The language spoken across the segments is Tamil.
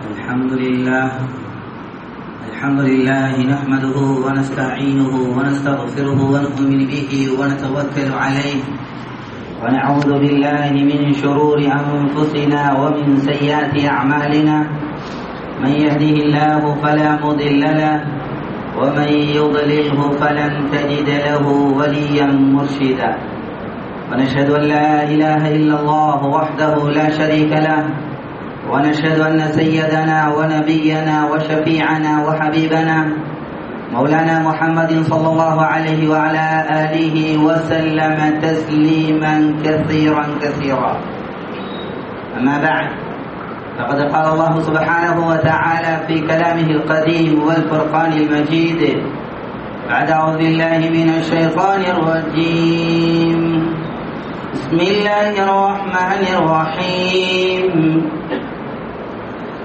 الحمد لله. الحمد لله نحمده ونستعينه ونستغفره ونؤمن به ونتوكل عليه. ونعوذ بالله من شرور أنفسنا ومن سيئات أعمالنا. من يهده الله فلا مضل له ومن يضلله فلن تجد له وليا مرشدا. ونشهد أن لا إله إلا الله وحده لا شريك له ونشهد أن سيدنا ونبينا وشفيعنا وحبيبنا مولانا محمد صلى الله عليه وعلى آله وسلم تسليما كثيرا كثيرا. أما بعد فقد قال الله سبحانه وتعالى في كلامه القديم والفرقان المجيد بعد أعوذ بالله من الشيطان الرجيم. بسم الله الرحمن الرحيم.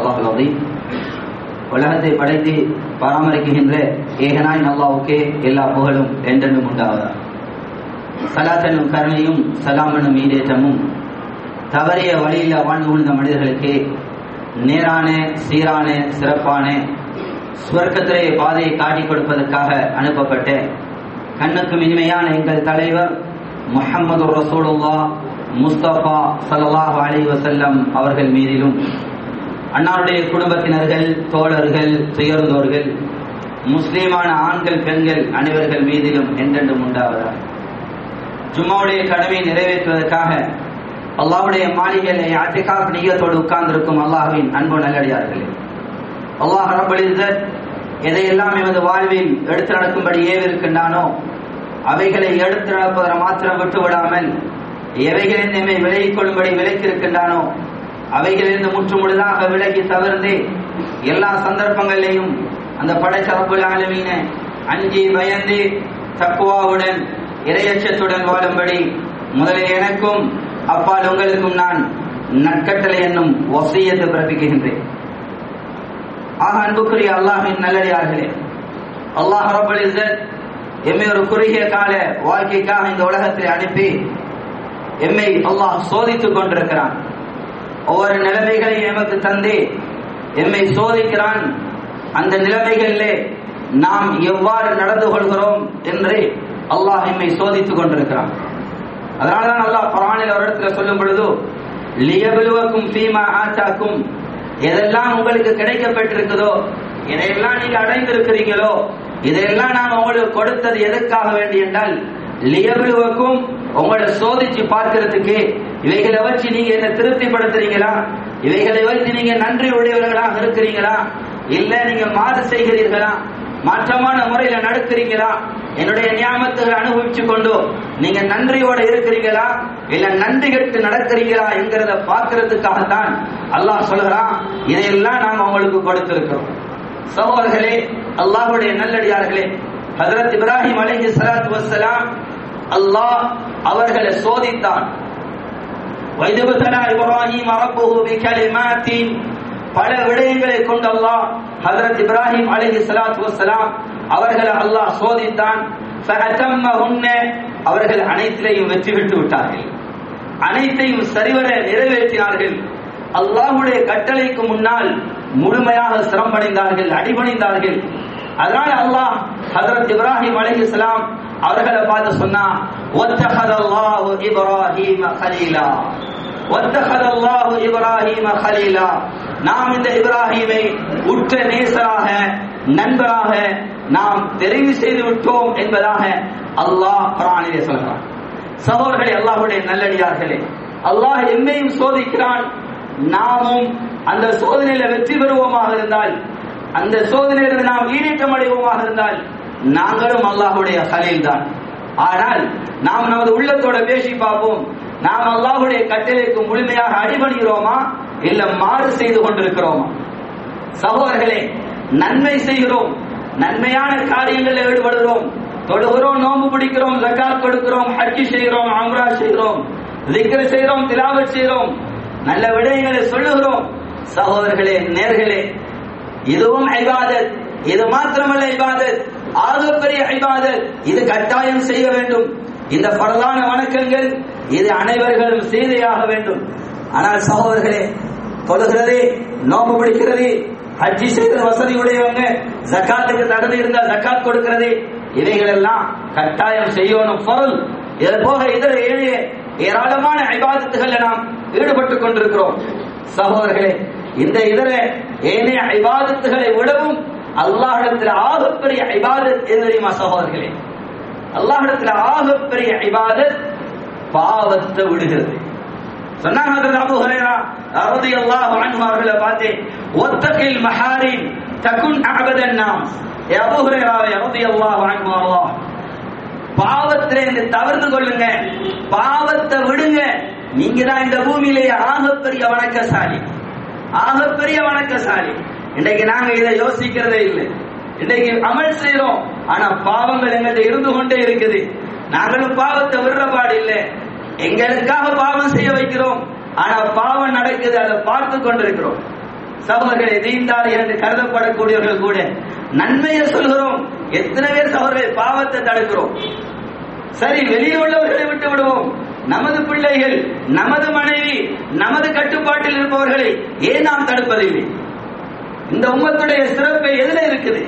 அல்லாஹ் அதையும் உலகத்தை படைத்து பராமரிக்கின்ற ஏகனாய் நல்லாவுக்கே எல்லா புகழும் என்றென்றும் உண்டாவதா சலாத்தனும் கருணையும் சலாமனும் ஈடேற்றமும் தவறிய வழியில் வாழ்ந்து கொண்ட மனிதர்களுக்கு நேரான சீரான சிறப்பான சுவர்க்கத்திலே பாதையை காட்டிக் கொடுப்பதற்காக அனுப்பப்பட்ட கண்ணுக்கும் இனிமையான எங்கள் தலைவர் முஹம்மது ரசூலுல்லா முஸ்தபா சல்லாஹ் அலி வசல்லம் அவர்கள் மீதிலும் அன்னாருடைய குடும்பத்தினர்கள் தோழர்கள் துயர்ந்தோர்கள் முஸ்லீமான ஆண்கள் பெண்கள் அனைவர்கள் மீதிலும் என்றென்றும் உண்டாவதா ஜும்மாவுடைய கடமையை நிறைவேற்றுவதற்காக அல்லாவுடைய மாளிகையிலே ஆட்டிகாப் நீயத்தோடு உட்கார்ந்திருக்கும் அல்லாஹுவின் அன்பு நல்லடியார்களே. அல்லாஹ் ரபலிசர் எதையெல்லாம் எமது வாழ்வில் எடுத்து நடக்கும்படி ஏவிருக்கின்றானோ அவைகளை எடுத்து நடப்பதை மாத்திரம் விட்டு விடாமல் எவைகளின் நம்மை விலகிக் கொள்ளும்படி விலக்கியிருக்கின்றானோ அவைகளிலிருந்து முற்று முழுதாக விலகி தவிர்த்து எல்லா சந்தர்ப்பங்களிலேயும் அந்த படைச்சரப்புல் ஆலமீன அஞ்சி பயந்து தக்குவாவுடன் இரையச்சத்துடன் வாழும்படி முதலில் எனக்கும் அப்பால் உங்களுக்கும் நான் நற்கட்டளை என்னும் வசியத்தை பிறப்பிக்கின்றேன். ஆக அன்புக்குரிய அல்லாஹின் நல்லடியார்களே அல்லாஹ் ரபுல் இஸ்ஸத் எம்மை ஒரு குறுகிய கால வாழ்க்கைக்காக இந்த உலகத்தில் அனுப்பி எம்மை அல்லாஹ் சோதித்துக் கொண்டிருக்கிறான். ஒவ்வொரு நிலைமைகளையும் எமக்கு தந்து எம்மை சோதிக்கிறான். அந்த நிலைமைகளிலே நாம் எவ்வாறு நடந்து கொள்கிறோம் என்று அல்லாஹ் எம்மை சோதித்துக் கொண்டிருக்கிறான். அதனாலதான் அல்லாஹ் குரானில் ஒரு இடத்துல சொல்லும் பொழுது லியபிலுவக்கும் ஃபீமா ஆச்சாக்கும் எதெல்லாம் உங்களுக்கு கிடைக்கப்பட்டிருக்குதோ இதையெல்லாம் நீங்க அடைந்திருக்கிறீங்களோ இதையெல்லாம் நான் உங்களுக்கு கொடுத்தது எதற்காக வேண்டி என்றால் லியபிலுவக்கும் உங்களை சோதிச்சு பார்க்கறதுக்கு இவைகளை வச்சு நீங்க என்ன திருப்திப்படுத்துறீங்களா? இவைகளை வச்சு நீங்க நன்றி உடையவர்களாக இருக்கிறீங்களா? இல்ல நீங்க மாறு செய்கிறீர்களா? மாற்றமான முறையில நடக்கிறீங்களா? என்னுடைய நியாமத்துகளை அனுபவிச்சு கொண்டு நீங்க நன்றியோட இருக்கிறீங்களா? இல்ல நன்றி கட்டு நடக்கிறீங்களா என்கிறத பாக்குறதுக்காகத்தான் அல்லாஹ் சொல்கிறான். இதையெல்லாம் நாம் உங்களுக்கு கொடுத்திருக்கிறோம். சகோதரர்களே அல்லாஹுடைய நல்லடியார்களே ஹசரத் இப்ராஹிம் அலைஹி சலாத்து வசலாம் அல்லாஹ் அவர்களை சோதித்தான். வைதுபுத்தனா இப்ராஹிம் ரப்புஹு பிகலிமாத்தின் பல விடயங்களை கொண்டு அல்லாஹ் ஹஜரத் இப்ராஹிம் அலைஹி ஸலாத்து வஸலாம் அவர்களை அல்லாஹ் சோதித்தான். அவர்கள் அனைத்திலையும் வெற்றி பெற்று விட்டார்கள். அனைத்தையும் சரிவர நிறைவேற்றினார்கள். அல்லாஹ்வுடைய கட்டளைக்கு முன்னால் முழுமையாக சிரமடைந்தார்கள் அடிபணிந்தார்கள். அதனால் அல்லாஹ் ஹசரத் இப்ராஹிம் அலைஹிஸ்ஸலாம் அவர்களை பார்த்து சொன்னா ஒத்தஹதல்லாஹு இப்ராஹீம கலீலா ஒத்தஹதல்லாஹு இப்ராஹீம கலீலா நாம் இந்த இப்ராஹிமை உற்ற நேசராக நண்பராக நாம் தெரிவு செய்து விட்டோம் என்பதாக அல்லாஹ் குர்ஆனிலே சொல்கிறான். சகோதரர்களே அல்லாஹுடைய நல்லடியார்களே அல்லாஹ் எம்மையும் சோதிக்கிறான். நாமும் அந்த சோதனையில வெற்றி பெறுவோமாக இருந்தால் அந்த சோதனையிலிருந்து நாம் ஈரீட்டம் அடைவோமாக இருந்தால் நாங்களும் அல்லாஹுடைய ஹலீல் தான். ஆனால் நாம் நமது உள்ளத்தோட பேசி பார்ப்போம். நாம் அல்லாஹுடைய கட்டளைக்கு முழுமையாக அடிபணிகிறோமா? இல்ல மாறு செய்து கொண்டிருக்கிறோமா? சகோதரர்களே நன்மை செய்கிறோம். நன்மையான காரியங்களில் ஈடுபடுகிறோம். தொழுகிறோம் நோன்பு பிடிக்கிறோம் ஜக்காத் கொடுக்கிறோம் ஹஜ்ஜி செய்கிறோம் அம்ரா செய்கிறோம் திக்ர செய்கிறோம் திலாவத் செய்கிறோம் நல்ல விடயங்களை சொல்லுகிறோம். சகோதரர்களே நேர்களே இதுவும் ஐபாதத் இது மாத்திரமல்ல ஐபாதத் ஆகப்பெரிய ஐபாதத் இது கட்டாயம் செய்ய வேண்டும். இந்த பரலான வணக்கங்கள் இது அனைவர்களும் செய்தையாக வேண்டும். ஆனால் சகோதரர்களே தொழுகிறது நோம்பு பிடிக்கிறது ஹஜ்ஜி செய்கிற வசதி உடையவங்க ஜக்காத்துக்கு தகுதி இருந்தால் ஜக்காத் கொடுக்கிறது இவைகள் எல்லாம் கட்டாயம் செய்யணும். பொருள் இது போக இதர ஏழைய ஏராளமான ஐபாதத்துகள் நாம் ஈடுபட்டுக் கொண்டிருக்கிறோம். சகோதரர்களே இந்த இதர ஏனைய ஐபாதத்துகளை விடவும் அல்லாஹிடத்தில் ஆகப்பெரிய ஐபாதத் எது தெரியுமா சகோதரர்களே? அல்லாஹிடத்தில் ஆகப்பெரிய ஐபாதத் பாவத்தை விடுகிறது. சொன்னாங்க ஹஜ்ரத் அபூ ஹுரைரா ரலியல்லாஹு அன்ஹு அவர்களை பார்த்து ஒத்தகில் மஹாரிம் தகுன் அபதன் நாம் ஏ அபூ ஹுரைராவே ரலியல்லாஹு அன்ஹு அல்லாஹ். பாவத்திலே இருந்து தவிர்த்து கொள்ளுங்க. பாவத்தை விடுங்க. நீங்க தான் இந்த பூமியிலேயே ஆகப்பெரிய வணக்கசாலி. ஆகப்பெரிய வணக்கசாலி. இன்றைக்கு நாங்க இதை யோசிக்கிறதே இல்லை. இன்றைக்கு அமல் செய்யறோம் ஆனா பாவங்கள் எங்கள்கிட்ட இருந்து கொண்டே இருக்குது. நாங்களும் பாவத்தை விடுறபாடு இல்லை. எங்களுக்காக பாவம் செய்ய வைக்கிறோம். ஆனா பாவம் நடக்குது அதை பார்த்து கொண்டிருக்கிறோம். சகோதரர்களை தீண்டார் என்று கருதப்படக்கூடியவர்கள் கூட நன்மையை சொல்கிறோம். எத்தனை பேர் சகோதரர்கள் பாவத்தை தடுக்கிறோம். சரி வெளியே உள்ளவர்களை விட்டு விடுவோம். நமது பிள்ளைகள் நமது மனைவி நமது கட்டுப்பாட்டில் இருப்பவர்களை ஏன் நாம் தடுப்பதில்லை? இந்த உம்மத்துடைய சிறப்பை எதுல இருக்குது.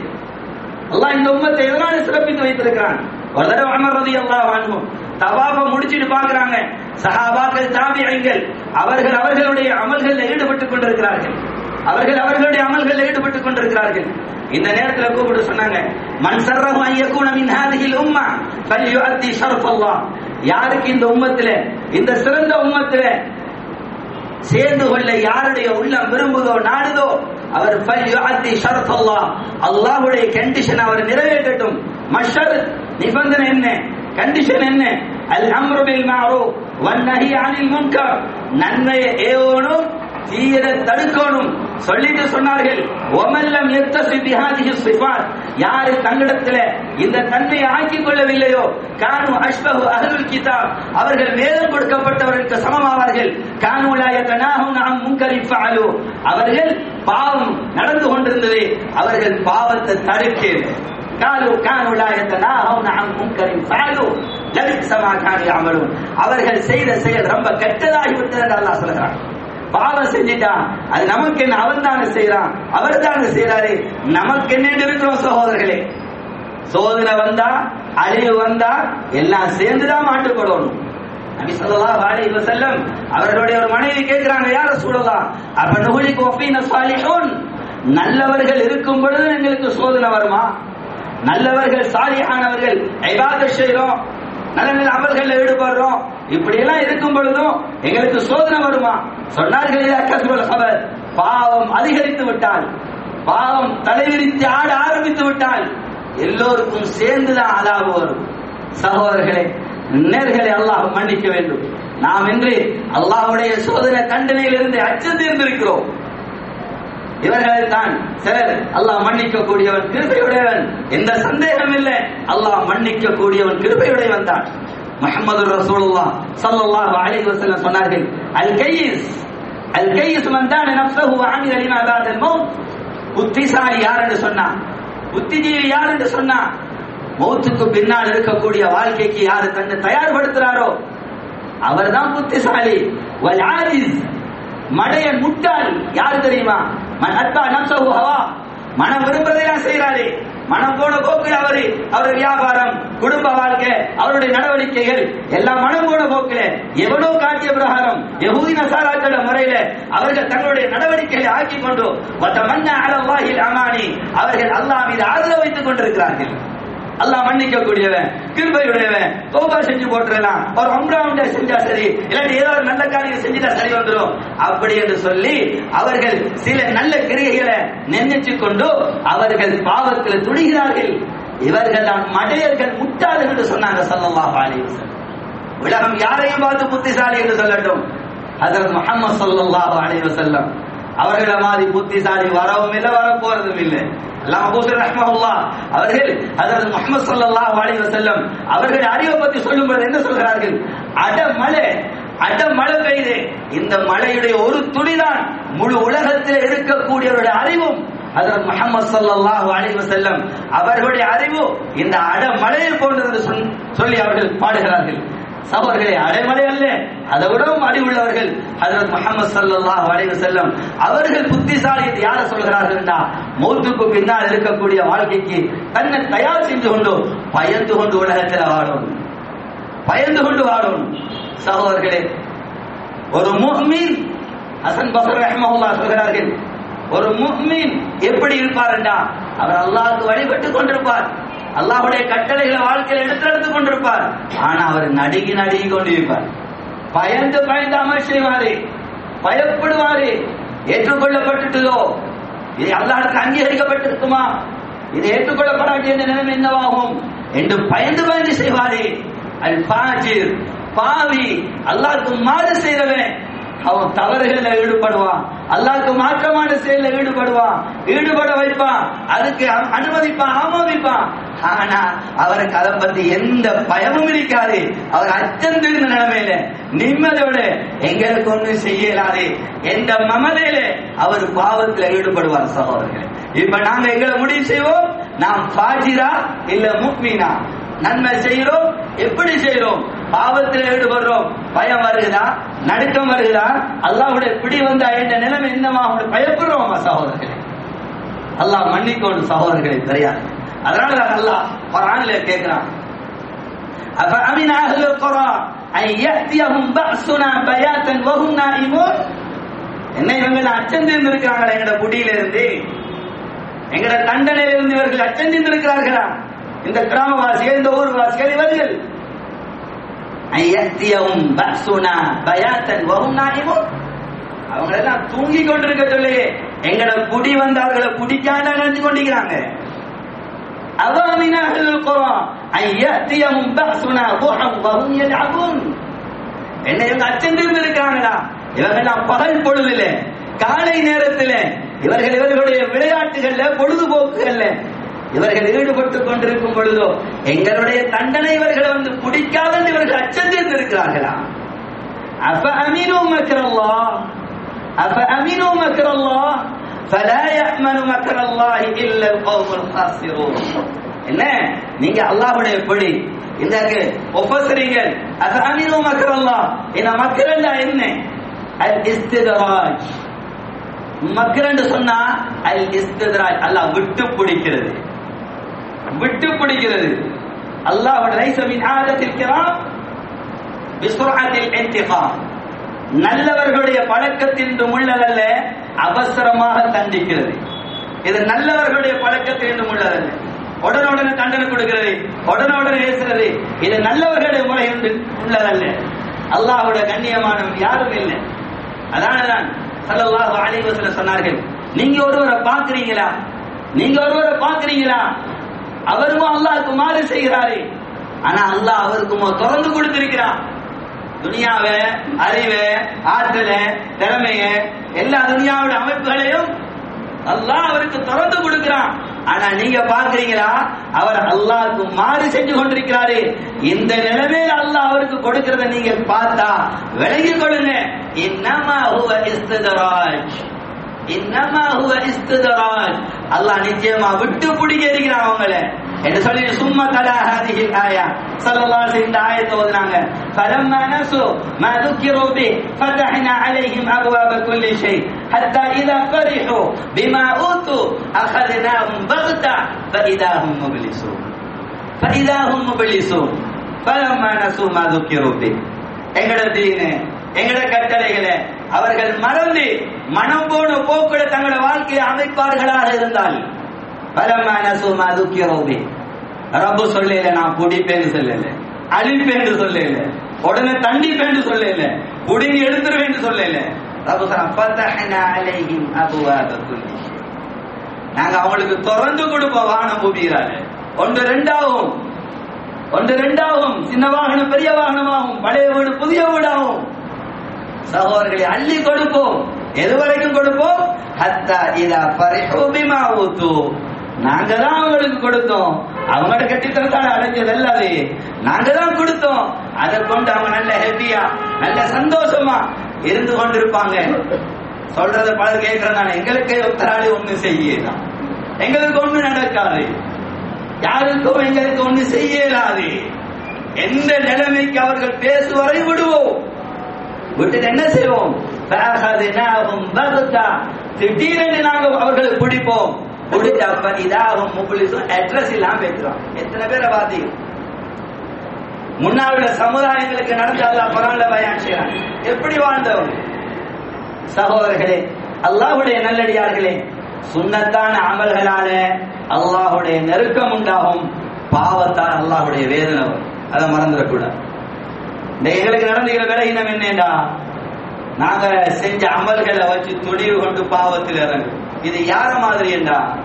அல்லாஹ் இந்த உம்மத்தை எதனால சிறப்பித்து வைத்திருக்கிறான்? வளர தடவை எல்லாம் வாங்குவோம் தவாப முடிச்சிட்டு பாக்குறாங்க சஹாபாக்கள் தாபியங்கள் அவர்கள் அவர்களுடைய அமல்களில் ஈடுபட்டுக் கொண்டிருக்கிறார்கள். அவர்கள் அவர்களுடைய அமல்களில் ஈடுபட்டுக் கொண்டிருக்கிறார்கள். இந்த நேரத்தில் கூப்பிட்டு சொன்னாங்க மண் சர்ரஹு அன் யகூன மின் ஹாதிஹில் உம்ம ஃபல்யுஅத்தி யாருக்கு இந்த உம்மத்திலே இந்த சிறந்த உம்மத்திலே சேர்ந்து கொள்ள யாருடைய உள்ளம் விரும்புதோ நாடுதோ அவர் அல்லாஹுடைய கண்டிஷன் அவர் நிறைவேற்றட்டும். மஷர் நிபந்தனை என்ன? கண்டிஷன் என்ன? அல் அம்ருபில் பில் வன்னஹி அனில் முன்கர். நன்மையை ஏவணும் தீயதை தடுக்கணும். சொல்லிட்டு சொன்னார்கள் ஒமல்லம் எத்தசி பிஹாதிஹி சிஃபாத் யாரு தங்களிடத்துல இந்த தன்மையை ஆக்கிக் கொள்ளவில்லையோ கானு அஷ்பஹு அஹ்லுல் கிதாப் அவர்கள் வேதம் கொடுக்கப்பட்டவர்களுக்கு சமமாவார்கள் கானு லா யதனாஹுன அன் முன்கரி ஃபஅலு அவர்கள் பாவம் நடந்து கொண்டிருந்தது அவர்கள் பாவத்தை தடுக்கல قالوا كانوا لا يتناهون عن منكر فعلوا لبئس ما كانوا يعملون அவர்கள் செய்த செயல் ரொம்ப கெட்டதாகி விட்டது என்று அல்லாஹ் சொல்கிறான் பாவம் செஞ்சிட்டான். அது நமக்கு என்ன? அவன் தானே செய்யறான் அவர் தானே செய்யறாரு நமக்கு என்ன இருக்கிறோம் சகோதரர்களே. சோதனை வந்தா அழிவு வந்தா எல்லாம் சேர்ந்துதான் மாட்டுப்படணும் நபி ஸல்லல்லாஹு அலைஹி வஸல்லம் அவர்களுடைய ஒரு மனைவி கேக்குறாங்க யார சூழலாம் அப்ப நுகுலிக்கு ஒப்பீன சாலிஹூன்? நல்லவர்கள் இருக்கும் பொழுது எங்களுக்கு சோதனை வருமா? நல்லவர்கள் சாலியானவர்கள் இபாதத் செய்றோம். நல்ல அமல்கள் ஈடுபடுறோம். இப்படி எல்லாம் இருக்கும் பொழுதும் எங்களுக்கு சோதனை வருமா? சொன்னார்கள் அவர் பாவம் அதிகரித்து விட்டால் பாவம் தலைவிரித்து ஆட ஆரம்பித்து விட்டால் எல்லோருக்கும் சேர்ந்துதான் அலாபு வரும். சகோதரர்களே நேர்களை அல்லாஹ் மன்னிக்க வேண்டும். நாம் இன்று அல்லாஹுடைய சோதனை தண்டனையிலிருந்து அச்சம் தீர்ந்திருக்கிறோம் இவர்கள் தான் சிலர். அல்லாஹ் மன்னிக்க கூடியவன் கிருபையுடையவன். எந்த சந்தேகம் இல்லை. அல்லாஹ் மன்னிக்க கூடியவன் கிருபையுடையவன் தான். முகமது ரசூலுல்லாஹ் ஸல்லல்லாஹு அலைஹி வஸல்லம் சொன்னார்கள் அல் கைஸ் அல் கைஸ் மன் தான நஃப்ஸஹு வ அமில லிமா பாதல் மௌத். புத்திசாலி யார் என்று சொன்னா? புத்திஜீவி யார் என்று சொன்னா? மௌத்துக்கு பின்னால் இருக்கக்கூடிய வாழ்க்கைக்கு யார் தன்னை தயார்படுத்துறாரோ? அவர்தான் புத்திசாலி. வல் ஆஜிஸ் மடையன் முட்டாள் யாரு தெரியுமா? மன் அத்தா நம்சஹு ஹவா. மனம் விரும்புறதெல்லாம் செய்கிறாரே மனம் போன போக்கில் அவரு அவருடைய வியாபாரம் குடும்ப வாழ்க்கை அவருடைய நடவடிக்கைகள் எல்லாம் மனம் போன போக்கில எவனோ காட்டிய பிரகாரம் யஹூதி நசாராக்கள முறையில அவர்கள் தங்களுடைய நடவடிக்கைகளை ஆக்கி கொண்டு மன்ன அளவாகில் அமானி அவர்கள் அல்லாஹ் மீது ஆதரவு வைத்துக் கொண்டிருக்கிறார்கள். அல்லாஹ் மன்னிக்க கூடியவன் கிருபையுடையவன். தோபா செஞ்சு போட்டுறலாம். ஒரு அம்ராவுண்டா செஞ்சா சரி இல்லாட்டி ஏதோ ஒரு நல்ல காரியம் செஞ்சுட்டா சரி வந்துடும் அப்படி என்று சொல்லி அவர்கள் சில நல்ல கிரியைகளை நினைச்சு கொண்டு அவர்கள் பாவத்தில் துணிகிறார்கள் இவர்கள் தான் மடையர்கள் முட்டாளர்கள் என்று சொன்னாங்க சல்லல்லாஹு அலைஹி உலகம் யாரையும் பார்த்து புத்திசாலி என்று சொல்லட்டும். அதன் முகமது ஸல்லல்லாஹு அலைஹி வஸல்லம். அவர்கள மாதிரி புத்திசாலி வரவும் இல்லை வரப்போறதும் இல்லை. அவர்கள் ஹஜரத் முஹம்மது ஸல்லல்லாஹு அலைஹி வஸல்லம் அவர்கள் அறிவை பத்தி சொல்லும்போது என்ன சொல்கிறார்கள்? அடமலை அடமழை பெய்து இந்த மழையுடைய ஒரு துளிதான் முழு உலகத்தில் இருக்கக்கூடியவருடைய அறிவும். அதன் முகமது சல்லாஹு அலைஹி செல்லம் அவர்களுடைய அறிவு இந்த அடமலையில் போன்றது சொல்லி அவர்கள் பாடுகிறார்கள். சகோதரர்களே அடைமலை அல்ல. அதை விடவும் அறிவுள்ளவர்கள் ஹசரத் முகமது சல்லாஹ் வளைவு செல்லம் அவர்கள் புத்திசாலி யாரை யார சொல்கிறார்கள் என்றால் மௌத்துக்கு பின்னால் இருக்கக்கூடிய வாழ்க்கைக்கு தன்னை தயார் செஞ்சு கொண்டு பயந்து கொண்டு உலகத்தில் வாழும். பயந்து கொண்டு வாழும். சகோதரர்களே ஒரு முஹ்மீன் ஹசன் பசர் ரஹ்மஹுல்லா சொல்கிறார்கள் ஒரு முஹ்மீன் எப்படி இருப்பார் என்றா? அவர் அல்லாஹ்க்கு வழிபட்டு கொண்டிருப்பார். அல்லாஹுடைய கட்டளைகளை வாழ்க்கையில எடுத்தெடுத்து கொண்டிருப்பார். ஆனா அவர் நடுங்கி நடுங்கி கொண்டிருப்பார். பயந்து பயந்து அமல் செய்வாரு. பயப்படுவாரு. ஏற்றுக்கொள்ளப்பட்டுட்டதோ? இது அல்லாஹ்வுக்கு அங்கீகரிக்கப்பட்டிருக்குமா? இது ஏற்றுக்கொள்ளப்படாட்டிய நிலைமை என்னவாகும்? என்று பயந்து பயந்து செய்வாரே. அல் பாஜிர் பாவி அல்லாஹ்வுக்கு மாறு செய்தவன். அவன் தவறுகளில் ஈடுபடுவான். அல்லாஹ்வுக்கு மாற்றமான செயலில் ஈடுபடுவான். ஈடுபட வைப்பான். அதுக்கு அனுமதிப்பான் ஆமோதிப்பான் ஆனா அவருக்கு அதை பத்தி எந்த பயமும் இருக்காது. அவர் அச்சம் தெரிந்த நிலைமையில நிம்மதியோட எங்களுக்கு ஒண்ணும் செய்யலாது. எந்த மமதையில அவர் பாவத்துல ஈடுபடுவார் சகோதரர்கள். இப்ப நாங்க எங்களை முடிவு செய்வோம் நாம் ஃபாஜிரா இல்ல முக்மீனா? நன்மை செய்கிறோம் எப்படி செய்கிறோம்? பாவத்தில் ஈடுபடுறோம். பயம் வருகிறா நடுக்கம் வருகிறா அல்லாவுடைய பிடி வந்தா என்ற நிலைமை என்னமா அவங்களை பயப்படுறோம் சகோதரர்களே. அல்லாஹ் மன்னிக்கோணும் சகோதரர்களே தெரியாது அதனால தான் அல்லாஹ் குர்ஆன்ல கேட்கிறான் அப்ப அமின் அஹ்லுல் குரா ஐ யஹ்தியஹும் பஅஸுனா பயாத்தன் வஹும் நாயிமூன்? என்ன இவங்க அச்சம் தீர்ந்திருக்கிறாங்களா எங்கட குடியில இருந்து எங்கட தண்டனையில இருந்து இவர்கள் அச்சம் தீர்ந்திருக்கிறார்களா இந்த கிராமவாசிகள் இந்த ஊர்வாசிகள் இவர்கள். ஐ யஹ்தியஹும் பஅஸுனா பயாத்தன் வஹும் நாயிமூன்? அவங்க எல்லாம் தூங்கி கொண்டிருக்க சொல்லி எங்கட குடி வந்து அவர்களை குடிக்காம நினைச்சு கொண்டிருக்கிறாங்க. أوامن أهل القرى أن يأتيهم بأسنا ضحى وهم يلعبون என்ன இவங்க அச்சந்திருந்து இருக்காங்களா இவங்கெல்லாம் பகல் பொழுதுல காலை நேரத்துல இவர்கள் இவர்களுடைய விளையாட்டுகள்ல பொழுதுபோக்குகள்ல இவர்கள் ஈடுபட்டுக் கொண்டிருக்கும் பொழுதோ எங்களுடைய தண்டனை இவர்களை வந்து பிடிக்காத இவர்கள் அச்சந்திருந்து இருக்கிறார்களா அப்ப அமீனு மக்கரல்லா அப்ப அமீனு மக்கரல்லா என்ன? நீங்க அல்லாஹுடைய படி. இந்த ஒப்பசரிகள் அசாமினோ மக்கள் அல்லாஹ். இந்த மக்கள் என்ன? அல் இஸ்திதராஜ். மக்கள் சொன்னா அல் இஸ்திதராஜ். அல்லாஹ் விட்டு பிடிக்கிறது. விட்டு பிடிக்கிறது. அல்லாஹுடைய லைசமின் ஆதத்தில் கிராம் விசுராத்தில் என்திகாம் நல்லவர்களுடைய பழக்கத்தின் முள்ளதல்ல அவசரமாக தண்டிக்கிறது. இது நல்லவர்களுடைய பழக்கத்தின் உள்ளதல்ல உடனுடனே தண்டனை கொடுக்கிறது உடனுடனே ஏசுறது இது நல்லவர்களுடைய முறை என்று உள்ளதல்ல. அல்லாஹுடைய கண்ணியமானவன் யாரும் இல்லை. அதனாலதான் சல்லாஹு அலைஹி சொன்னார்கள். நீங்க ஒருவரை பாக்குறீங்களா நீங்க ஒருவரை பாக்குறீங்களா அவருமோ அல்லாஹ்வுக்கு மாறு செய்கிறாரே. ஆனா அல்லாஹ் அவருக்குமோ திறந்து கொடுத்திருக்கிறான் துனியாவை அறிவை ஆற்றல திறமைய எல்லா துனியாவோட அமைப்புகளையும் அல்லாஹ் அவருக்கு திறந்து கொடுக்கிறான். ஆனா நீங்க பாக்குறீங்களா அவர் அல்லாஹ்க்கு மாறி செஞ்சு கொண்டிருக்கிறாரு. இந்த நிலைமையில அல்லாஹ் அவருக்கு கொடுக்கிறத நீங்க பார்த்தா விலகி கொள்ளுங்க. இன்னமா ஹுவ இஸ்துதராஜ். இன்னமா ஹுவ இஸ்துதராஜ். அல்லாஹ் நிச்சயமா விட்டு பிடிக்க இருக்கிறான் அவங்கள. என்று சொல்லி சும்மா தலா ஹாதிஹி ஆயா ஸல்லல்லாஹு அலைஹி இந்த ஆயத்தை ஓதுனாங்க فلما نسوا ما ذكروا به فتحنا عليهم ابواب كل شيء حتى اذا فرحوا بما اوتوا اخذناهم بغتة فاذا هم مبلسون فاذا هم مبلسون فلما نسوا ما ذكروا به எங்கட தீனு எங்கட கட்டளைகளை அவர்கள் மறந்து மனம் போன போக்குட தங்களோட வாழ்க்கையை அமைப்பார்களாக இருந்தால் பலமா நசுமா துக்கியோபி ரப்பு சொல்லல நான் குடிப்பேன்னு சொல்லல. அழிப்பேன்னு சொல்லல. உடனே தண்டிப்பேன்னு சொல்லல. குடிங்கி எடுத்துருவேன்னு சொல்லல. ரப்பு சொன்னா ஃபதஹ்னா அலைஹிம் அபுவாப குல்லி ஷை. நாங்க அவங்களுக்கு திறந்து கொடுப்போம் வாகனம் பூமியிறாரு ஒன்று ரெண்டாகும். ஒன்று ரெண்டாகும். சின்ன வாகனம் பெரிய வாகனமாகும். பழைய வீடு புதிய வீடாகும். சகோதரர்களை அள்ளி கொடுப்போம். எது வரைக்கும் கொடுப்போம்? ஹத்தா இதா பரிஹு பிமா ஊத்து. நாங்க தான் அவங்களுக்கு கொடுத்தோம். அவங்களோட கட்டித்தனத்தால் அடைஞ்சதல்ல அது. நாங்க தான் கொடுத்தோம். அதை கொண்டு அவங்க நல்ல ஹெப்பியா நல்ல சந்தோஷமா இருந்து கொண்டிருப்பாங்க. சொல்றத பலர் கேட்கிறேன் எங்களுக்கு உத்தராளி ஒண்ணு செய்யலாம். எங்களுக்கு ஒண்ணு நடக்காது. யாருக்கும் எங்களுக்கு ஒண்ணு செய்யலாது. எந்த நிலைமைக்கு அவர்கள் பேசு விடுவோம். விட்டுட்டு என்ன செய்வோம்? திடீரென்று நாங்கள் அவர்களை பிடிப்போம். பிடிச்ச அப்ப இதாகும் முகுலிசும் அட்ரஸ் இல்லாம பேசுறோம் எத்தனை பேரை பாத்தீங்க முன்னாள் சமுதாயங்களுக்கு நடந்த அல்லாஹ் குரான்ல பயான் எப்படி வாழ்ந்தவங்க சகோதரர்களே அல்லாஹ்வுடைய நல்லடியார்களே சுண்ணத்தான அமல்களால அல்லாஹுடைய நெருக்கம் உண்டாகும். பாவத்தால் அல்லாஹுடைய வேதனை அதை மறந்துடக்கூடாது. இந்த எங்களுக்கு நடந்துகிற விலகினம் என்னடா நாங்க செஞ்ச அமல்களை வச்சு துணிவு கொண்டு பாவத்தில் இறங்கும் இது யார மாதிரி என்றா?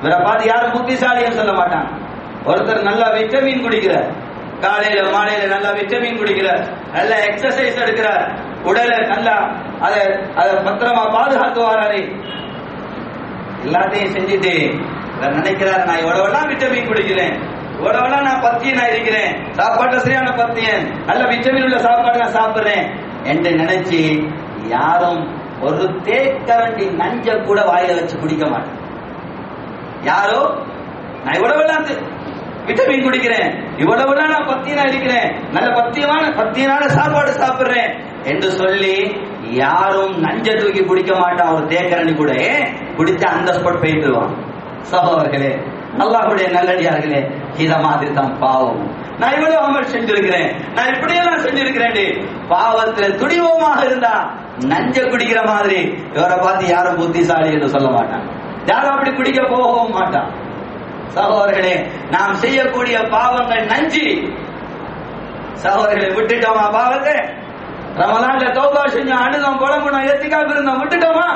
இவரை பார்த்து யாரும் புத்திசாலின்னு சொல்ல மாட்டாங்க ஒருத்தர் நல்லா விட்டமின் குடிக்கிறார். காலையில மாலையில நல்லா விட்டமின் குடிக்கிறார். நல்ல எக்ஸசைஸ் எடுக்கிறார். உடலை நல்லா அதை அதை பத்திரமா பாதுகாத்து வராரு எல்லாத்தையும் செஞ்சுட்டு இவர் நினைக்கிறார் நான் இவ்வளவெல்லாம் விட்டமின் குடிக்கிறேன். இவ்வளவெல்லாம் நான் பத்தியனா இருக்கிறேன். சாப்பாட்டை சரியான பத்தியன். நல்ல விட்டமின் உள்ள சாப்பாடு நான் சாப்பிடுறேன். என்று நினைச்சு யாரும் ஒரு தேக்கரண்டி நஞ்ச கூட வாயில வச்சு குடிக்க மாட்டேன். யாரோ? நான் இவ்வளவெல்லாம் விட்டமின் குடிக்கிறேன். இவ்வளவுலாம் நான் பத்தியனா இருக்கிறேன். நல்ல பத்தியமான பத்தியனான சாப்பாடு சாப்பிடுறேன் என்று சொல்லி யாரும் நஞ்ச தூக்கி குடிக்க மாட்டான். ஒரு தேக்கரணி கூட. குடிச்ச அந்த ஸ்பாட் போயிட்டுருவான் சகோதரர்களே அல்லாஹ்வுடைய நல்லடியார்களே இத மாதிரி தான் பாவம். நான் இவ்வளவு அமல் செஞ்சிருக்கிறேன். நான் இப்படியெல்லாம் செஞ்சிருக்கிறேன் பாவத்துல துணிவமாக இருந்தா நஞ்ச குடிக்கிற மாதிரி. இவரை பார்த்து யாரும் புத்திசாலி என்று சொல்ல மாட்டான். யாரும் அப்படி குடிக்க போகவும் மாட்டான். சகோதரர்களே நாம் செய்யக்கூடிய பாவங்கள் நஞ்சு. சகோதரர்களை விட்டுட்டோமா பாவத்தை? ரமலான்ல தௌபா செஞ்சோம் அழுதோம் குழம்புனோம் எத்திக்காப்பு இருந்தோம் விட்டுட்டோமா?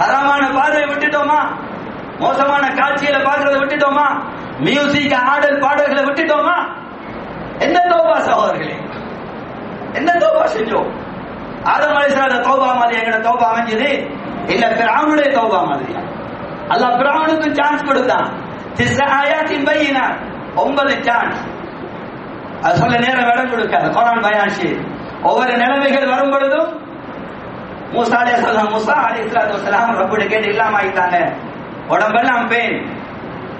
ஹரமான பாதையை விட்டுட்டோமா? மோசமான காட்சியில பாக்குறத விட்டுட்டோமா? மியூசிக் ஆடல் பாடல்களை விட்டுட்டோமா? என்ன தோபா சகோதரர்களே? என்ன தோபா செஞ்சோம்? ஆதம் அலிஸ்லாத தௌபா மாதிரி எங்கட தௌபா அமைஞ்சது? இல்ல பிராவுனுடைய தௌபா மாதிரியா அல்லாஹ் பிராவுனுக்கும் சான்ஸ் கொடுத்தான். திசாயாத்தின் ஆயாத்தின் ஒன்பது சான்ஸ் அது சொல்ல நேரம் இடம் கொடுக்காது. குரான் பயான் ஒவ்வொரு நிலைமைகள் வரும் பொழுதும் மூசா அலைஹி ஸலாம் மூசா அலைஹிஸ்ஸலாத்து வஸலாம் ரப்புட கேட்டு இல்லாம ஆயிட்டாங்க. உடம்பெல்லாம் பெயின்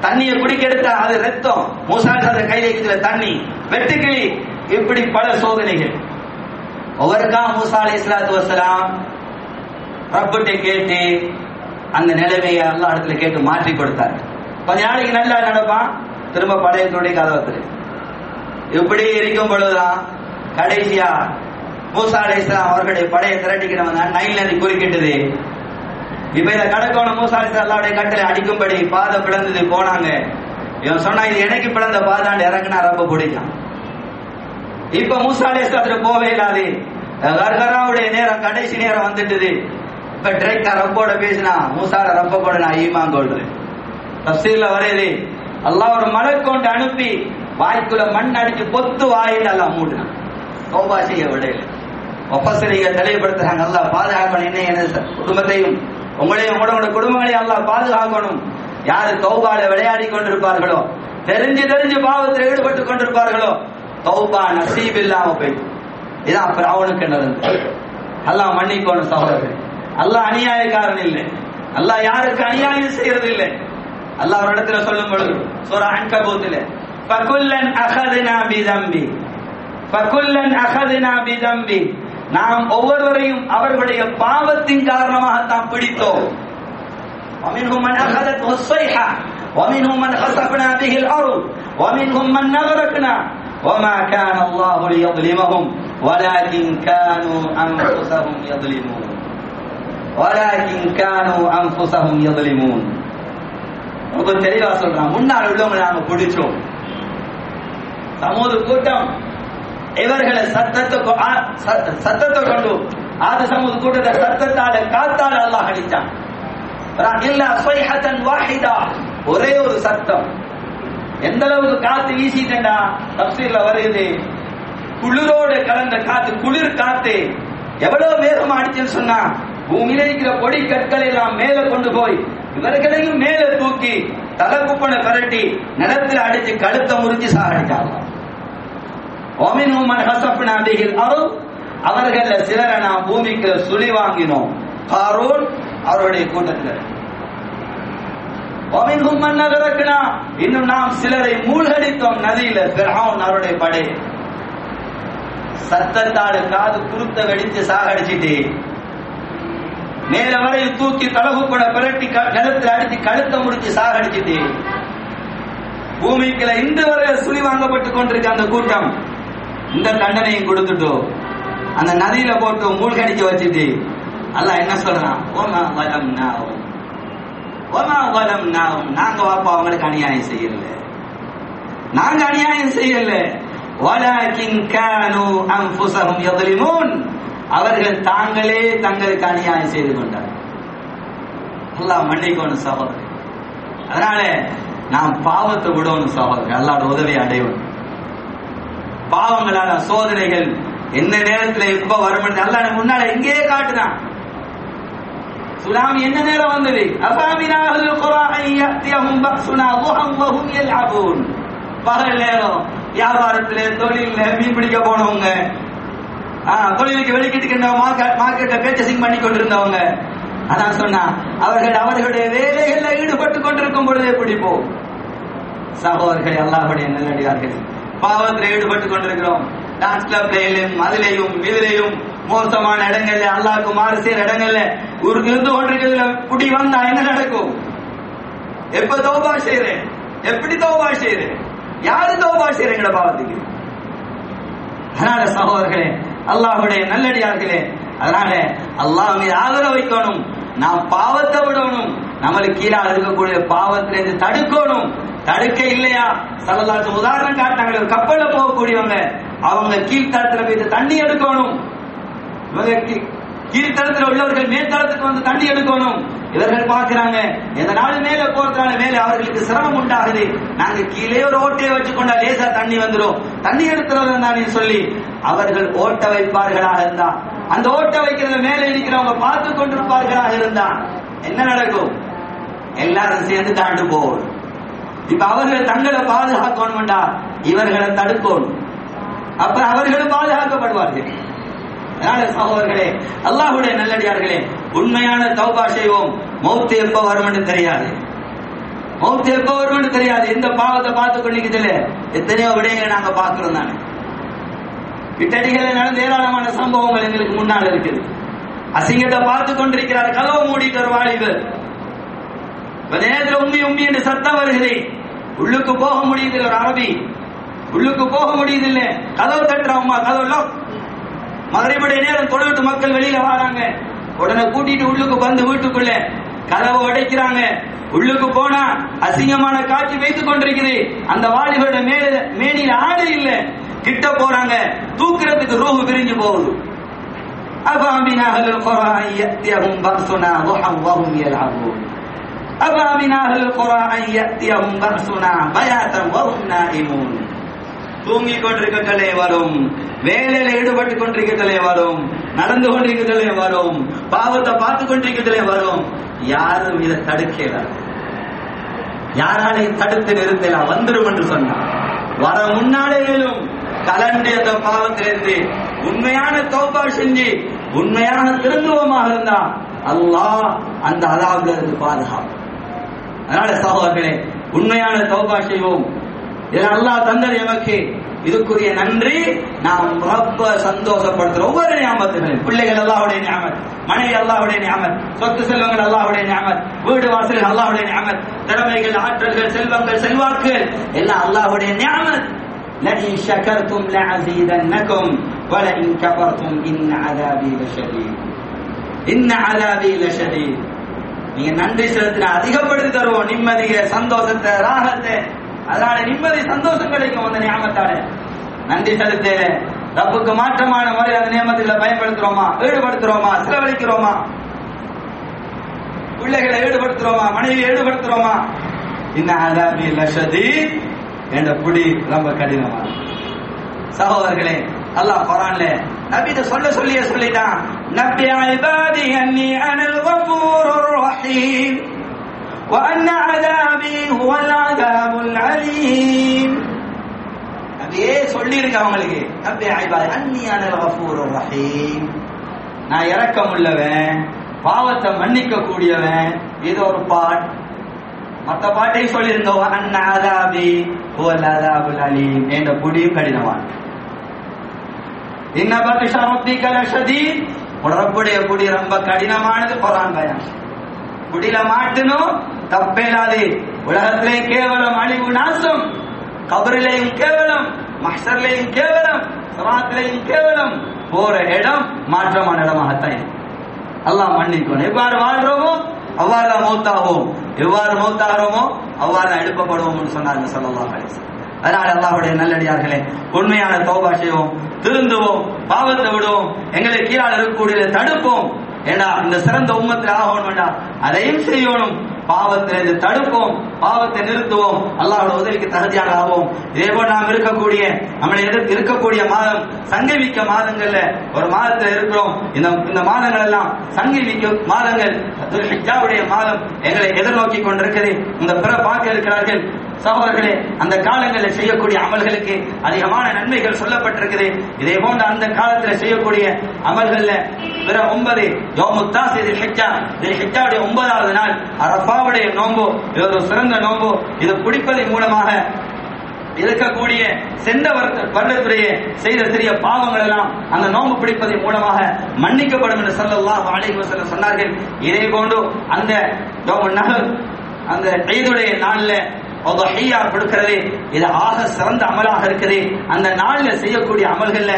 தண்ணியை குடிக்க எடுத்தா அது ரத்தம். மூசா அலைஹிஸ்ஸலாத்து கையில இருக்கிற தண்ணி. வெட்டுக்கிளி. இப்படி பல சோதனைகள். ஒவ்வொருக்கா மூசா அலி இஸ்லாத்து வசலாம் ரப்பிட்ட கேட்டு அந்த நிலைமையை எல்லாம் இடத்துல கேட்டு மாற்றி கொடுத்தார். கொஞ்ச நாளைக்கு நல்லா நடப்பான் திரும்ப படையத்துடைய கதவத்தில். இப்படி இருக்கும் பொழுதுதான் கடைசியா மூசா அலைஹிஸ்ஸலாம் அவர்களுடைய படையை திரட்டிக்கிறவங்க நைல் நதி குறுக்கிட்டது. இப்ப இத கடக்கணும் மூசா அலைஹிஸ்ஸலாம் கட்டளை அடிக்கும்படி பாதை பிளந்தது போனாங்க. இவன் சொன்னா இது எனக்கு பிளந்த பாதாண்டு இறக்குனா ரொம்ப பிடிக்கும். இப்ப மூசா அலைஹிஸ்ஸலாத்துல போவே இல்லாது. கர்கராவுடைய நேரம் கடைசி நேரம் வந்துட்டுது. இப்ப டிரெக்டா ரப்போட பேசினா மூசால ரப்ப கூட நான் ஈமான் கொள்றேன். தப்சீர்ல வரையுது. அல்லாஹ் ஒரு மலை கொண்டு அனுப்பி வாய்க்குள்ள மண் அடிச்சு பொத்து வாயில் எல்லாம் மூடினான் தோபா செய்ய விடையில. ஒப்பசரிக தெளிவுபடுத்துறாங்க. நல்லா பாதுகாப்பு என்ன எனது குடும்பத்தையும் உங்களையும் உங்களோட குடும்பங்களையும் எல்லாம் பாதுகாக்கணும். யாரு தௌபால விளையாடி கொண்டிருப்பார்களோ தெரிஞ்சு தெரிஞ்சு பாவத்தில் ஈடுபட்டு கொண்டிருப்பார்களோ தௌபா நசீப் இல்லாம போய். இதான் அப்புறம் அவனுக்கு நடந்தது. எல்லாம் மன்னிக்கணும் சகோதரர் எல்லாம் அநியாயக்காரன் இல்லை. அல்லாஹ் யாருக்கு அநியாயம் செய்யறது இல்லை. அல்லாஹ் ஒரு இடத்துல சொல்லும் பொழுது சோரா அன்கபூத்துல பகுல்லன் அகதுனா பிதம்பி. பகுல்லன் அகதுனா பிதம்பி. நாம் ஒவ்வொருவரையும் அவர்களுடைய பாவத்தின் காரணமாகத்தான் பிடித்தோம் ومنهم من أخذته الصيحة ومنهم من خسفنا به الأرض ومنهم من نغرقنا وما كان الله ليظلمهم ولكن كانوا أنفسهم يظلمون ولكن كانوا أنفسهم يظلمون ரொம்ப தெளிவா சொல்றான் முன்னால் உள்ளவங்களை நாம பிடிச்சோம் சமூக கூட்டம் ಇವರುಗಳ ಸತ್ತತ್ತು ಸತ್ತತ್ತುಕೊಂಡು ಆದ ಸಮೂಹ ಕೂಟದ ಸತ್ತತ್ತಾಳ ಕಾತ್ತಾಳ ಅಲ್ಲ ಹೇಳಿದ್ದ ಇಲ್ಲ ಸ್ವೈಹತನ್ ವಾಹಿದ ஒரே ஒரு சத்தம். எந்த அளவுக்கு காத்து வீசிட்டா தப்சீர்ல வருகிறது குளிரோடு கலந்த காத்து குளிர் காத்து. எவ்வளவு வேகமா அடிச்சுன்னு சொன்னா பூமியில இருக்கிற பொடி கற்களை எல்லாம் மேல கொண்டு போய் இவர்களையும் மேல தூக்கி தலை குப்பனை கரட்டி நிலத்துல அடிச்சு கழுத்தை முறிஞ்சு சாகடிச்சாங்க அவர்கள சிலரை நாம் பூமிக்கு சுழி வாங்கினோம். காரூன் அவருடைய கூட்டத்தில். இன்னும் நாம் சிலரை மூழ்கடித்தோம் நதியில. பிறவுன் அவருடைய படை. சத்தத்தாடு காது குருத்த வெடித்து சாகடிச்சிட்டு. மேல வரை தூக்கி தலகு கூட பிரட்டி கழுத்துல அடித்து கழுத்த முடிச்சு சாகடிச்சிட்டு. பூமிக்குல இன்று வரை சுழி வாங்கப்பட்டு கொண்டிருக்க அந்த கூட்டம். இந்த தண்டனையும் கொடுத்துட்டோ அந்த நதியில போட்டு மூழ்கடிக்க வச்சுட்டு அல்ல என்ன சொல்றான்? ஓமா வலம் நாவும் ஓமா வலம் நாவும் நாங்க வாப்பா அவங்களுக்கு அநியாயம் செய்யல. நாங்க அநியாயம் செய்யல. வலாக்கின் கானு அன்புசகம் எதலிமூன் அவர்கள் தாங்களே தங்களுக்கு அநியாயம் செய்து கொண்டார். அல்லாஹ் மன்னிக்கணும் சகோதரர் அதனால நாம் பாவத்தை விடணும் சகோதரர் அல்லாட உதவி அடையணும். பாவங்களான சோதனைகள் எந்த நேரத்துல எப்ப வரும் அல்ல முன்னால எங்கேயே காட்டுதான் சுனாமி என்ன நேரம் வந்தது? பகல் நேரம் வியாபாரத்துல தொழில மீன் பிடிக்க போனவங்க தொழிலுக்கு வெளிக்கிட்டு மார்க்கெட்ல பேச்சசிங் பண்ணி கொண்டிருந்தவங்க. அதான் சொன்னா அவர்கள் அவர்களுடைய வேலைகள்ல ஈடுபட்டு கொண்டிருக்கும் பொழுதே பிடிப்போம். சகோதரர்கள் எல்லாருடைய நல்லடியார்கள் பாவத்தில் ஈடுபட்டு கொண்டிருக்கிறோம். டான்ஸ் கிளப்லையும் அதிலையும் இதிலையும் மோசமான இடங்கள்ல அல்லாஹ்க்கு மாறு செய்யற இடங்கள்ல ஊருக்கு இருந்து கொண்டிருக்கிறதுல குடி வந்தா என்ன நடக்கும்? எப்ப தௌபா செய்யறேன்? எப்படி தௌபா செய்யறேன்? யாரு தௌபா செய்யறேங்கிற பாவத்துக்கு? அதனால சகோதரர்களே அல்லாஹுடைய நல்லடியார்களே அதனால அல்லாஹ் மீது ஆதரவு வைக்கணும். நாம் பாவத்தை விடணும். நம்மளுக்கு கீழே இருக்கக்கூடிய பாவத்திலிருந்து தடுக்கணும். தடுக்க இல்லையா? சல்லல்லாஹு உதாரணம் காட்டாங்க ஒரு கப்பல்ல போகக்கூடியவங்க அவங்க கீழ்த்தளத்துல போய் தண்ணி எடுக்கணும். இவங்க கீ- கீழ்த்தளத்துல உள்ளவர்கள் மேல்தளத்துக்கு வந்து தண்ணி எடுக்கணும். இவர்கள் பார்க்கிறாங்க எந்த நாள் மேல போறதுனால மேல அவர்களுக்கு சிரமம் உண்டாகுது. நாங்க கீழே ஒரு ஓட்டையை வச்சுக்கொண்டா லேசா தண்ணி வந்துடும் தண்ணி எடுத்துறது தானே சொல்லி அவர்கள் ஓட்ட வைப்பார்களாக இருந்தா. அந்த ஓட்ட வைக்கிறத மேல இருக்கிறவங்க பார்த்து கொண்டிருப்பார்களாக இருந்தா. என்ன நடக்கும்? எல்லாரும் சேர்ந்து தாண்டு போவோம் இப்ப அவர்கள் தங்களை பாதுகாக்கணும்டா இவர்களை தடுக்கணும். அப்ப அவர்கள் பாதுகாக்கப்படுவார்கள். அதனால சகோதரர்களே? அல்லாஹுடைய நல்லடியார்களே உண்மையான தௌபா செய்வோம். மௌத்து எப்ப வரும்னு தெரியாது. மௌத்து எப்ப வரும்னு தெரியாது. இந்த பாவத்தை பார்த்து கொண்டிருக்கிறதுல எத்தனையோ விடயங்களை நாங்க பார்க்கிறோம் தானே. இட்டடிகளில் நடந்த ஏராளமான சம்பவங்கள் எங்களுக்கு முன்னால் இருக்குது. அசிங்கத்தை பார்த்து கொண்டிருக்கிறார் கதவை மூடிட்டு ஒரு வாலிபர். நேரத்தில் உம்மி உம்மி என்று சத்தம் வருகிறேன் உள்ளுக்கு போக முடியுதில்லை ஒரு அரபி. உள்ளுக்கு போக முடியுதில்லை. கதவு தட்டுற அம்மா கதவுலாம் மறுபடிய நேரம் தொழுவிட்டு மக்கள் வெளியில வராங்க. உடனே கூட்டிட்டு உள்ளுக்கு வந்து வீட்டுக்குள்ள கதவை உடைக்கிறாங்க உள்ளுக்கு போனா அசிங்கமான காட்சி வைத்துக் கொண்டிருக்குது. அந்த வாலிபரோட மேல மேனில ஆடு இல்ல. கிட்ட போறாங்க. தூக்குறதுக்கு ரூஹு பிரிஞ்சு போகுது. அபாமினாக أفأمن أهل القرى أن يأتيهم بأسنا بياتا وهم نائمون தூங்கிக் கொண்டிருக்கலே வரும் வேலையில ஈடுபட்டு கொண்டிருக்கலே வரும் நடந்து கொண்டிருக்கலே வரும் பாவத்தை பார்த்து கொண்டிருக்கலே வரும் யாரும் இதை தடுக்கல யாராலையும் தடுத்து நிறுத்தலாம் வந்துடும் என்று சொன்னார் வர முன்னாலேயும் கலண்டி அந்த பாவத்திலிருந்து உண்மையான தௌபா செஞ்சு உண்மையான திருந்துவமாக இருந்தா அல்லாஹ் அந்த அலாவுல இருந்து பாதுகாப்பு அதனால சகோதரர்களே உண்மையான தௌபா செய்வோம் இதில் அல்லாஹ் தந்தது எமக்கு இதுக்குரிய நன்றி நாம் ரொம்ப சந்தோஷப்படுத்துறோம் ஒவ்வொரு ஞாபகத்திலும் பிள்ளைகள் அல்லாஹ்வுடைய ஞாபகம் மனைவி அல்லாஹ்வுடைய ஞாபகம் சொத்து செல்வங்கள் அல்லாஹ்வுடைய ஞாபகம் வீடு வாசல்கள் அல்லாஹ்வுடைய ஞாபகம் திறமைகள் ஆற்றல்கள் செல்வங்கள் செல்வாக்குகள் எல்லாம் அல்லாஹ்வுடைய ஞாபகம் لئن شكرتم لأزيدنكم ولئن كفرتم إن عذابي لشديد إن عذابي لشديد நீங்க நன்றி செலுத்தின அதிகப்படுத்தி தருவோம். நிம்மதிய சந்தோஷத்தை ராகத்தை. அதனால நிம்மதி சந்தோஷம் கிடைக்கும் அந்த ஞாபகத்தால நன்றி செலுத்த. ரப்புக்கு மாற்றமான முறை அந்த நியமத்துல பயன்படுத்துறோமா? ஈடுபடுத்துறோமா? செலவழிக்கிறோமா? பிள்ளைகளை ஈடுபடுத்துறோமா? மனைவியை ஈடுபடுத்துறோமா? இன்ன அதாபி லஷதி என்ற புடி ரொம்ப கடினமா சகோதரர்களே அல்லாஹ் குரான்ல நபீத சொல்ல சொல்லியே சொல்லிட்டான். نبي عبادي أني أنا الغفور الرحيم وأن عذابي هو العذاب العليم அப்படியே சொல்லிருங்க அவங்களுக்கு நபி ஐபாதி அன்னி அனல் கஃபூர் ரஹீம் நான் இரக்கம் உள்ளவன் பாவத்தை மன்னிக்க கூடியவன் இது ஒரு பாட் மத்த பாட்டையும் சொல்லிருங்க அன்ன அதாபி ஹுவல் அதாபுல் அலீம் என்ற புடியும் கடினமான இன்ன பக்ஷா ரப்பிக லஷதீத் ரப்புடைய புடி ரொம்ப கடினமானது குர்ஆன் பயம் குடில மாட்டணும் தப்பேலாது. உலகத்திலே கேவலம் அழிவு நாசம். கபரிலேயும் கேவலம் மஹ்சர்லேயும் கேவலம் சராத்திலேயும் கேவலம். போற இடம் மாற்றமான இடமாகத்தான் இருக்கும். அல்லாஹ் மன்னிக்கணும். எவ்வாறு வாழ்றோமோ அவ்வாறு தான் மௌத்தாவோம் எவ்வாறு மௌத்தாகிறோமோ அவ்வாறு தான் எழுப்பப்படுவோம்னு சொன்னாங்க சொல்லலாம் அதனால அல்லாவுடைய நல்லடியார்களே உண்மையான தௌபா செய்வோம் திருந்துவோம் பாவத்தை விடுவோம் எங்களை கீழால் இருக்கக்கூடிய தடுப்போம். ஏன்னா இந்த சிறந்த உம்மத்தில் ஆகணும் வேண்டாம் அதையும் செய்யணும். பாவத்திலிருந்து தடுப்போம். பாவத்தை நிறுத்துவோம். அல்லாவோட உதவிக்கு தகுதியாக ஆவோம். இதே போல் நாம் இருக்கக்கூடிய நம்மளை எதிர்த்து இருக்கக்கூடிய மாதம் சங்கமிக்க மாதங்கள்ல ஒரு மாதத்துல இருக்கிறோம். இந்த இந்த மாதங்கள் எல்லாம் சங்கமிக்க மாதங்கள். மாதம் எங்களை எதிர்நோக்கி கொண்டிருக்கிறது இந்த பிற பார்க்க இருக்கிறார்கள் சகோதரர்களே அந்த காலங்களில் செய்யக்கூடிய அமல்களுக்கு அதிகமான நன்மைகள் சொல்லப்பட்டிருக்குது. இதே போன்ற அந்த காலத்தில் செய்யக்கூடிய அமல்கள்ல பிற ஒன்பது யோமுத்தாஸ் இது ஹெச்சா இது ஹெச்சாவுடைய ஒன்பதாவது நாள் அரப்பாவுடைய நோம்பு இது ஒரு சிறந்த நோம்பு இது குடிப்பதன் மூலமாக இருக்கக்கூடிய சென்ற வருடத்துடைய செய்த சிறிய பாவங்கள் எல்லாம் அந்த நோம்பு பிடிப்பதன் மூலமாக மன்னிக்கப்படும் என்று சொல்லலாம் அலைஹி சொன்னார்கள். இதே போன்று அந்த யோமு நகர் அந்த ஈதுடைய நாளில் கொடுக்கிறது இது ஆக சிறந்த அமலாக இருக்குது. அந்த நாளில் செய்யக்கூடிய அமல்கள்ல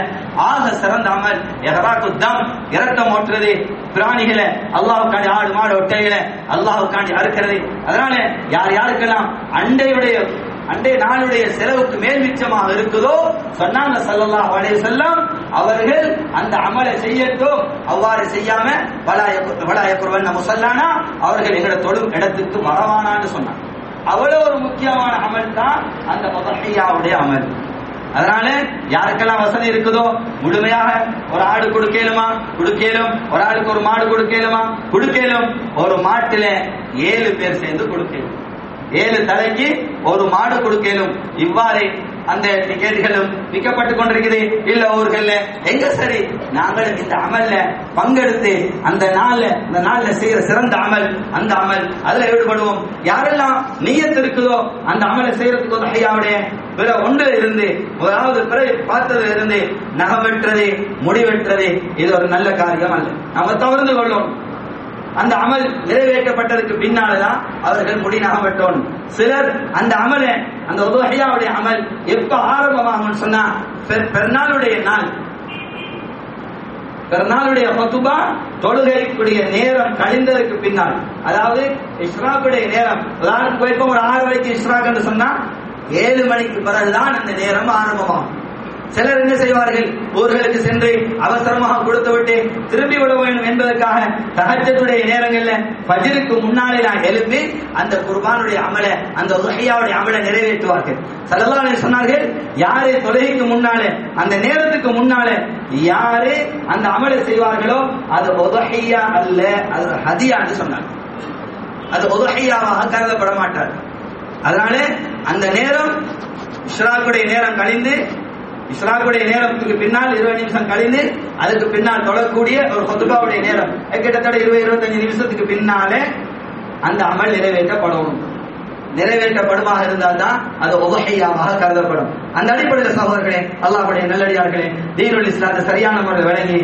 ஆக சிறந்த அமல். எஹராக்கு தம் இரத்தம் ஓட்டுறது பிராணிகளை அல்லாவுக்காண்டி ஆடு மாடு ஒட்டைகளை அல்லாஹ்வுக்காண்டி அறுக்கிறது. அதனால யார் யாருக்கெல்லாம் அண்டையுடைய அண்டை நாளுடைய செலவுக்கு மேல் மிச்சமாக இருக்குதோ சொன்னாங்க சல்லல்லா வளைய செல்லம் அவர்கள் அந்த அமலை செய்யட்டும். அவ்வாறு செய்யாம வலாய வலாய குர்வன் முசல்லானா அவர்கள் எங்களை தொழும் இடத்துக்கு வரவானான்னு சொன்னாங்க. அவ்வளவு ஒரு முக்கியமான அமல் தான் அந்த முதஹியாவுடைய அமல். அதனால யாருக்கெல்லாம் வசதி இருக்குதோ முழுமையாக ஒரு ஆடு கொடுக்கலுமா? கொடுக்கலும். ஒரு ஆளுக்கு ஒரு மாடு கொடுக்கலுமா? கொடுக்கலும். ஒரு மாட்டுல ஏழு பேர் சேர்ந்து கொடுக்கலும். ஏழு தலைக்கு ஒரு மாடு கொடுக்கலும். இவ்வாறு அந்த டிக்கெட்டுகளும் விற்கப்பட்டு கொண்டிருக்குது. இல்ல ஊர்கள்ல. எங்க சரி? நாங்களும் இந்த அமல்ல பங்கெடுத்து அந்த நாள்ல அந்த நாள்ல செய்யற சிறந்த அமல் அந்த அமல். அதுல ஈடுபடுவோம். யாரெல்லாம் நீயத்து இருக்குதோ அந்த அமலை செய்யறதுக்கு ஒரு ஐயாவுடைய பிற ஒன்று இருந்து முதலாவது பிற பார்த்ததுல இருந்து நகம் வெட்டுறது முடி வெட்டுறது இது ஒரு நல்ல காரியம் அல்ல. நம்ம தவறுந்து கொள்ளும். அந்த அமல் நிறைவேற்றப்பட்டதுக்கு பின்னால்தான் அவர்கள் முடி சிலர் அந்த அமலை அந்த உதகையாவுடைய அமல் எப்ப ஆரம்பமாகும் சொன்னா பெருநாளுடைய நாள். பெருநாளுடைய ஹொத்துபா தொழுகைக்குரிய நேரம் கழிந்ததற்கு பின்னால். அதாவது இஸ்ராக்குடைய நேரம். உதாரணத்துக்கு வைப்போம் ஒரு ஆறரைக்கு இஸ்ராக் என்று சொன்னா ஏழு மணிக்கு பிறகுதான் அந்த நேரம் ஆரம்பமாகும். சிலர் என்ன செய்வார்கள்? ஊர்களுக்கு சென்று அவசரமாக கொடுத்துவிட்டு திரும்பி விட வேண்டும் என்பதற்காக தகச்சத்துடைய நேரங்கள்ல பஜிருக்கு முன்னாலே நான் எழுப்பி அந்த குர்பானுடைய அமலை அந்த உஹையாவுடைய அமலை நிறைவேற்றுவார்கள். ஸல்லல்லாஹு சொன்னார்கள் யாரே தொழுகைக்கு முன்னாலே அந்த நேரத்துக்கு முன்னாலே யாரே அந்த அமலை செய்வார்களோ அது உதகையா அல்ல அது ஹதியா என்று சொன்னாங்க அது உதஹியாவாக கருதப்பட மாட்டார் அதனால அந்த நேரம் இஸ்ராக்குடைய நேரம் கழிந்து இஸ்ராக்குடைய நேரத்துக்கு பின்னால் இருபது நிமிஷம் கழிந்து அதுக்கு பின்னால் தொடரக்கூடிய ஒரு ஹொத்துபாவுடைய நேரம். கிட்டத்தட்ட இருபது இருபத்தஞ்சு நிமிஷத்துக்கு பின்னாலே அந்த அமல் நிறைவேற்றப்படணும் நிறைவேற்றப்படுமாக இருந்தால் தான் அது உபகையாக கருதப்படும். அந்த அடிப்படையில் சகோதரர்களே அல்லாஹுடைய நல்லடியார்களே தீனுல் இஸ்லாத்தை சரியான முறையில் விளங்கி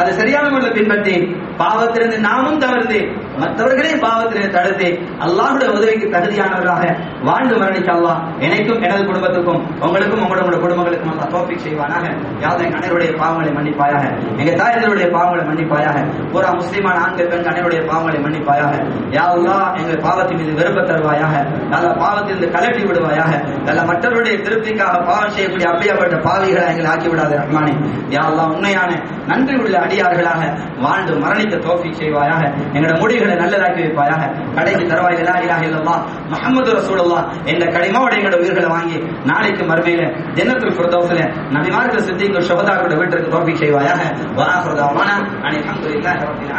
அதை சரியான முறையில் பின்பற்றி பாவத்திலிருந்து நாமும் தவிர்த்து மற்றவர்களையும் பாவத்திலிருந்து தடுத்து அல்லாஹுடைய உதவிக்கு தகுதியானவர்களாக வாழ்ந்து மரணிக்க அல்லாஹ் எனக்கும் எனது குடும்பத்துக்கும் உங்களுக்கும் உங்களோட குடும்பங்களுக்கும் அல்லாஹ் தோப்பிக் செய்வானாக. யாவது எங்க அனைவருடைய பாவங்களை மன்னிப்பாயாக? எங்க தாயர்களுடைய பாவங்களை மன்னிப்பாயாக? பூரா முஸ்லிமான ஆண்கள் பெண் அனைவருடைய பாவங்களை மன்னிப்பாயாக? யா அல்லாஹ் எங்கள் பாவத்தின் மீது விருப்ப தருவாயாக? நல்ல பாவத்திலிருந்து கலட்டி விடுவாயாக? நல்ல மற்றவருடைய திருப்திக்காக பாவம் செய்யக்கூடிய அப்படியாப்பட்ட பாவிகளை எங்களை ஆக்கி விடாத ரஹ்மானே. யா அல்லாஹ் உண்மையான நன்றி உள்ள அடியார்களாக வாழ்ந்து மரணி அனைத்து தோஃபீக் செய்வாயாக எங்களோட முடிவுகளை நல்லதாக்கி வைப்பாயாக கடைசி தருவாய் லா இலாஹ இல்லல்லாஹ் முஹம்மது ரசூலுல்லாஹ் என்ற களிமாவோட எங்களோட உயிர்களை வாங்கி நாளைக்கு மறுமையில ஜன்னத்துல் ஃபிர்தௌஸ்ல நபிமார்கள் சித்திங்க ஷஹதாக்களோட வீட்டிற்கு தோஃபீக் செய்வாயாக. வஆஹிரு தஅவானா